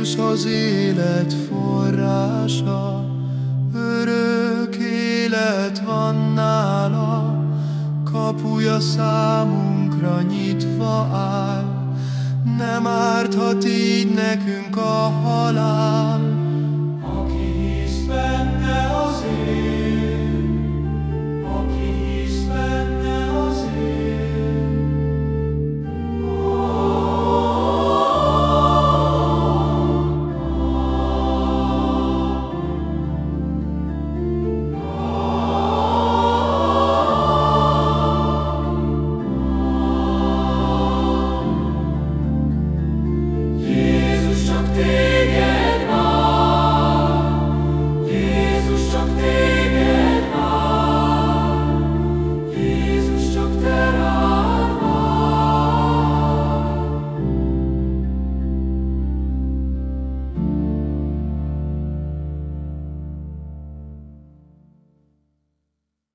Úsz az élet forrása, örök élet van nála, kapuja számunkra nyitva áll. Nem árthat így nekünk a halál,